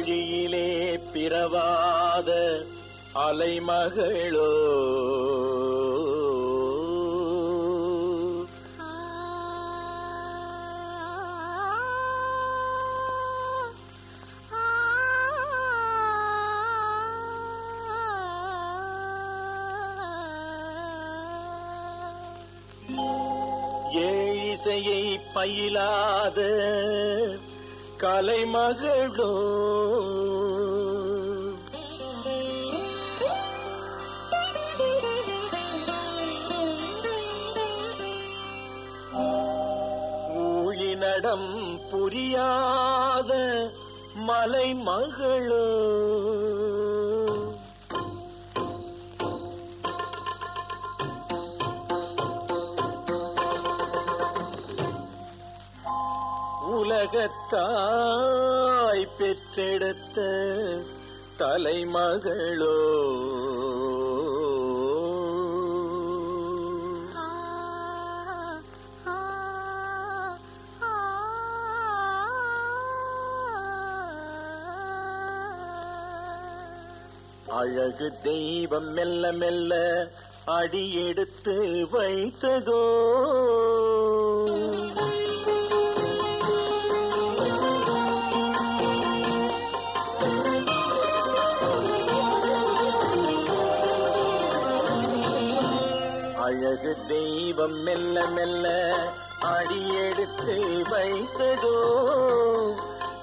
வழியிலே பிறவாத அலைமகளோ. ஏழிசையை பயிலாத கலைமகளோ ஊழினடம் புரியாத மலை மகளோ. உலகத்தாய் பெற்றெடுத்த தலைமகளோ. அழகு தெய்வம் மெல்ல மெல்ல அடியெடுத்து வைத்ததோ. அழகு தெய்வம் மெல்ல மெல்ல அடியெடுத்து வைத்ததோ?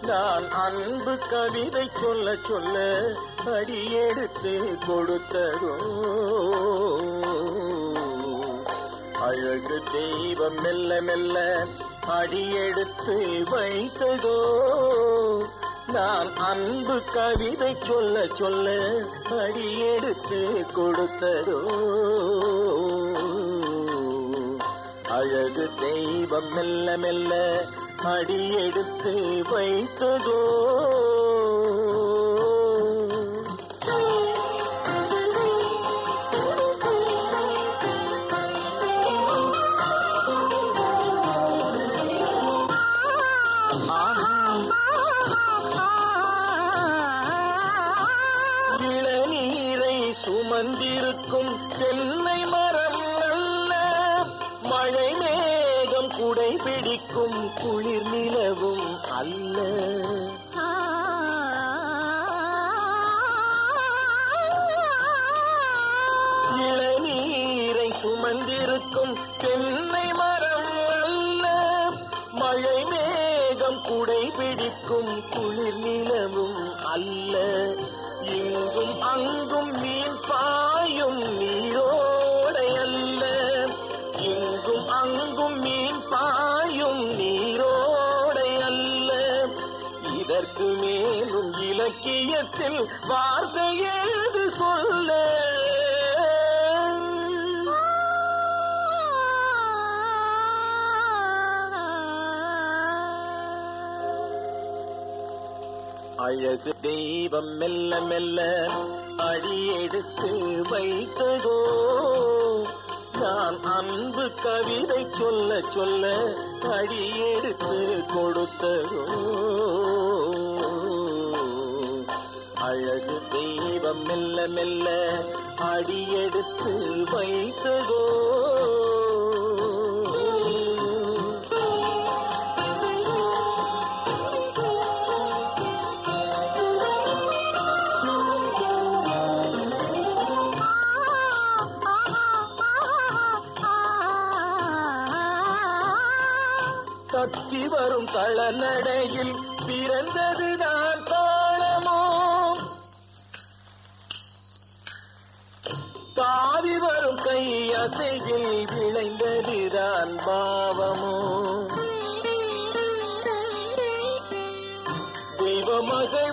நான் அன்பு கவிதை சொல்ல சொல்ல அடியெடுத்து கொடுத்ததோ? அழகு தெய்வம் மெல்ல மெல்ல அடியெடுத்து வைத்ததோ? நான் அன்பு கவிதை சொல்ல சொல்ல அடியெடுத்து கொடுத்ததோ? அழகு தெய்வம் மெல்ல மெல்ல அடியெடுத்து வைத்ததோ. சுமந்திருக்கும் சென்னை மா பிடிக்கும் குளிர் நிலவும் அல்ல. இளநீரை சுமந்திருக்கும் தென்னை மரம் அல்ல. மழை மேகம் குடை பிடிக்கும் குளிர் நிலவும் அல்ல. இங்கும் அங்கும் மீன் பாயும் நீரோடை அல்ல. இங்கும் அங்கும் மீன் இலக்கியத்தில் வார்த்தையேது சொல்ல. அழகு தெய்வம் மெல்ல மெல்ல அடியெடுத்து வைத்ததோ. நான் அன்பு கவிதை சொல்ல சொல்ல அடியெடுத்து கொடுத்ததோ. அழகு தெய்வம் மெல்ல மெல்ல அடியெடுத்து வைத்ததோ? தத்தி வரும் களநடையில் பிறந்ததுதான் கை அசையில் விளைந்ததுதான் பாவமோ தெய்வ மகள்